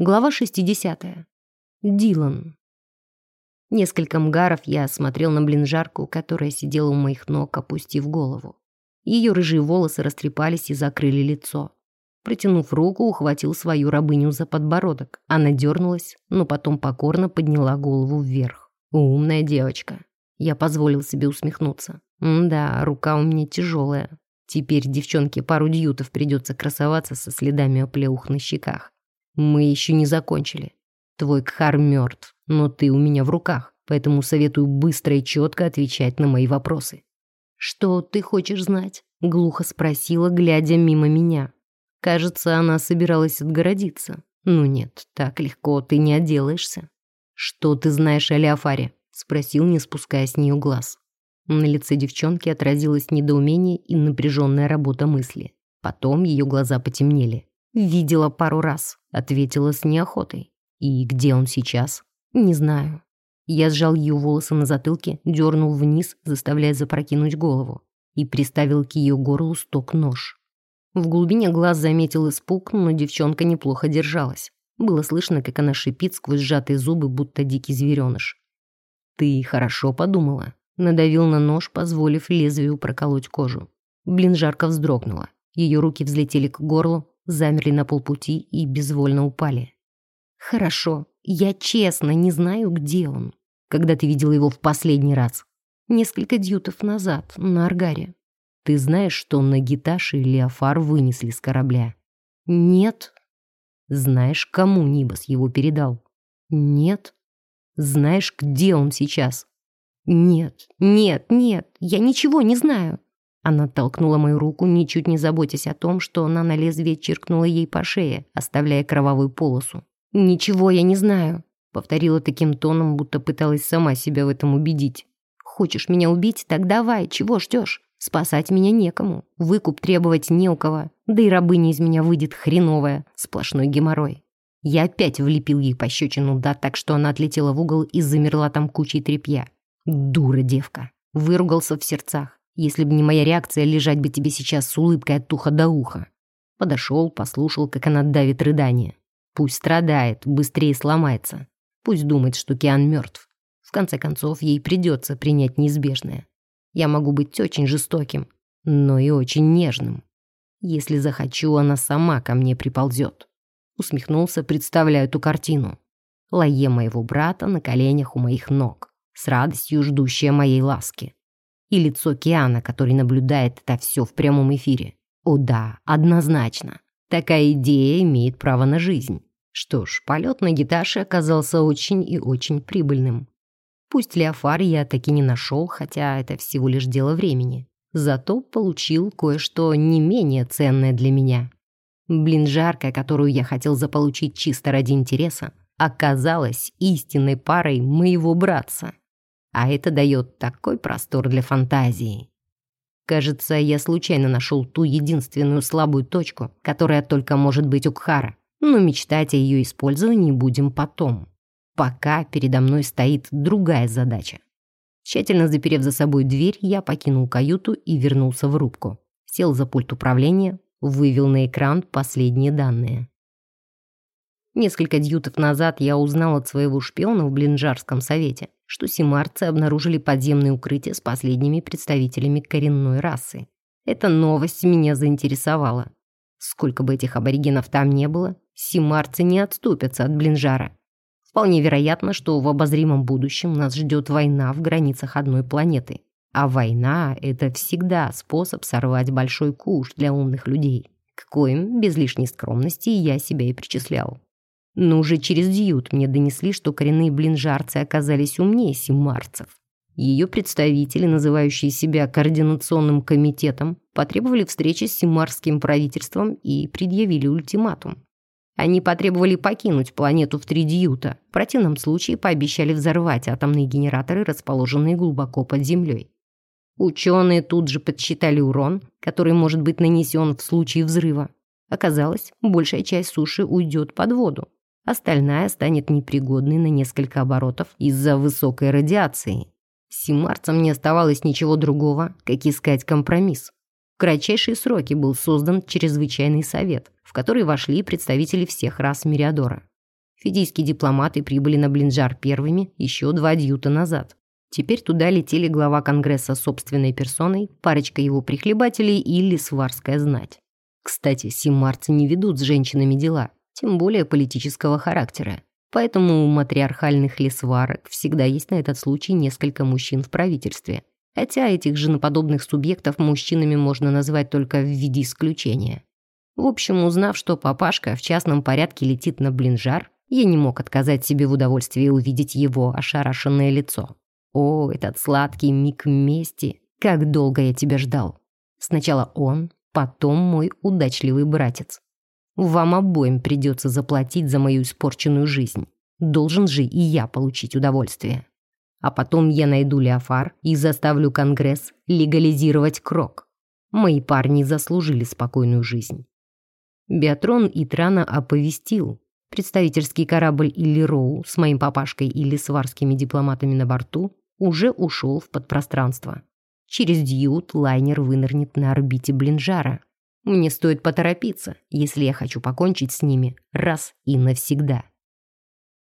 Глава 60. Дилан. Несколько мгаров я смотрел на блинжарку, которая сидела у моих ног, опустив голову. Ее рыжие волосы растрепались и закрыли лицо. Протянув руку, ухватил свою рабыню за подбородок. Она дернулась, но потом покорно подняла голову вверх. «Умная девочка». Я позволил себе усмехнуться. «Да, рука у меня тяжелая. Теперь девчонке пару дьютов придется красоваться со следами оплеух на щеках. Мы еще не закончили. Твой Кхар мертв, но ты у меня в руках, поэтому советую быстро и четко отвечать на мои вопросы. Что ты хочешь знать? Глухо спросила, глядя мимо меня. Кажется, она собиралась отгородиться. Ну нет, так легко ты не отделаешься. Что ты знаешь о Леофаре? Спросил, не спуская с нее глаз. На лице девчонки отразилось недоумение и напряженная работа мысли. Потом ее глаза потемнели. «Видела пару раз», — ответила с неохотой. «И где он сейчас?» «Не знаю». Я сжал ее волосы на затылке, дернул вниз, заставляя запрокинуть голову, и приставил к ее горлу сток-нож. В глубине глаз заметил испуг, но девчонка неплохо держалась. Было слышно, как она шипит сквозь сжатые зубы, будто дикий звереныш. «Ты хорошо подумала», — надавил на нож, позволив лезвию проколоть кожу. Блин жарко вздрогнула. Ее руки взлетели к горлу, замерли на полпути и безвольно упали. «Хорошо, я честно не знаю, где он. Когда ты видела его в последний раз?» «Несколько дьютов назад, на Аргаре». «Ты знаешь, что на Гиташе Леофар вынесли с корабля?» «Нет». «Знаешь, кому Нибас его передал?» «Нет». «Знаешь, где он сейчас?» «Нет, нет, нет, я ничего не знаю». Она толкнула мою руку, ничуть не заботясь о том, что она на лезвие чиркнула ей по шее, оставляя кровавую полосу. «Ничего я не знаю», — повторила таким тоном, будто пыталась сама себя в этом убедить. «Хочешь меня убить? Так давай, чего ждешь? Спасать меня некому, выкуп требовать не у кого, да и рабыня из меня выйдет хреновая, сплошной геморрой». Я опять влепил ей пощечину, да так, что она отлетела в угол и замерла там кучей тряпья. «Дура девка!» Выругался в сердцах. Если бы не моя реакция, лежать бы тебе сейчас с улыбкой от уха до уха. Подошел, послушал, как она давит рыдание. Пусть страдает, быстрее сломается. Пусть думает, что Киан мертв. В конце концов, ей придется принять неизбежное. Я могу быть очень жестоким, но и очень нежным. Если захочу, она сама ко мне приползет. Усмехнулся, представляя эту картину. Лае моего брата на коленях у моих ног, с радостью ждущая моей ласки и лицо Киана, который наблюдает это все в прямом эфире. О да, однозначно. Такая идея имеет право на жизнь. Что ж, полет на гиташе оказался очень и очень прибыльным. Пусть Леофар я таки не нашел, хотя это всего лишь дело времени. Зато получил кое-что не менее ценное для меня. Блинжарка, которую я хотел заполучить чисто ради интереса, оказалась истинной парой моего братца а это дает такой простор для фантазии. Кажется, я случайно нашел ту единственную слабую точку, которая только может быть у Кхара, но мечтать о ее использовании будем потом. Пока передо мной стоит другая задача. Тщательно заперев за собой дверь, я покинул каюту и вернулся в рубку. Сел за пульт управления, вывел на экран последние данные. Несколько дьютов назад я узнал от своего шпиона в Блинжарском совете, что симарцы обнаружили подземные укрытия с последними представителями коренной расы. Эта новость меня заинтересовала. Сколько бы этих аборигенов там не было, симарцы не отступятся от Блинжара. Вполне вероятно, что в обозримом будущем нас ждет война в границах одной планеты. А война — это всегда способ сорвать большой куш для умных людей, к коим, без лишней скромности, я себя и причислял. Но уже через дьют мне донесли, что коренные блинжарцы оказались умнее симарцев. Ее представители, называющие себя координационным комитетом, потребовали встречи с симарским правительством и предъявили ультиматум. Они потребовали покинуть планету в три дьюта. В противном случае пообещали взорвать атомные генераторы, расположенные глубоко под землей. Ученые тут же подсчитали урон, который может быть нанесен в случае взрыва. Оказалось, большая часть суши уйдет под воду остальная станет непригодной на несколько оборотов из-за высокой радиации. Симарцам не оставалось ничего другого, как искать компромисс. В кратчайшие сроки был создан чрезвычайный совет, в который вошли представители всех рас Мириадора. Фидийские дипломаты прибыли на Блинжар первыми еще два дьюта назад. Теперь туда летели глава Конгресса собственной персоной, парочка его прихлебателей и лисварская знать. Кстати, симарцы не ведут с женщинами дела, тем более политического характера. Поэтому у матриархальных лесварок всегда есть на этот случай несколько мужчин в правительстве. Хотя этих женоподобных субъектов мужчинами можно назвать только в виде исключения. В общем, узнав, что папашка в частном порядке летит на блинжар, я не мог отказать себе в удовольствии увидеть его ошарашенное лицо. О, этот сладкий миг мести! Как долго я тебя ждал! Сначала он, потом мой удачливый братец. Вам обоим придется заплатить за мою испорченную жизнь. Должен же и я получить удовольствие. А потом я найду Леофар и заставлю Конгресс легализировать крок. Мои парни заслужили спокойную жизнь. Биатрон Итрана оповестил. Представительский корабль Иллироу с моим папашкой и лисварскими дипломатами на борту уже ушел в подпространство. Через дьют лайнер вынырнет на орбите Блинжара. Мне стоит поторопиться, если я хочу покончить с ними раз и навсегда.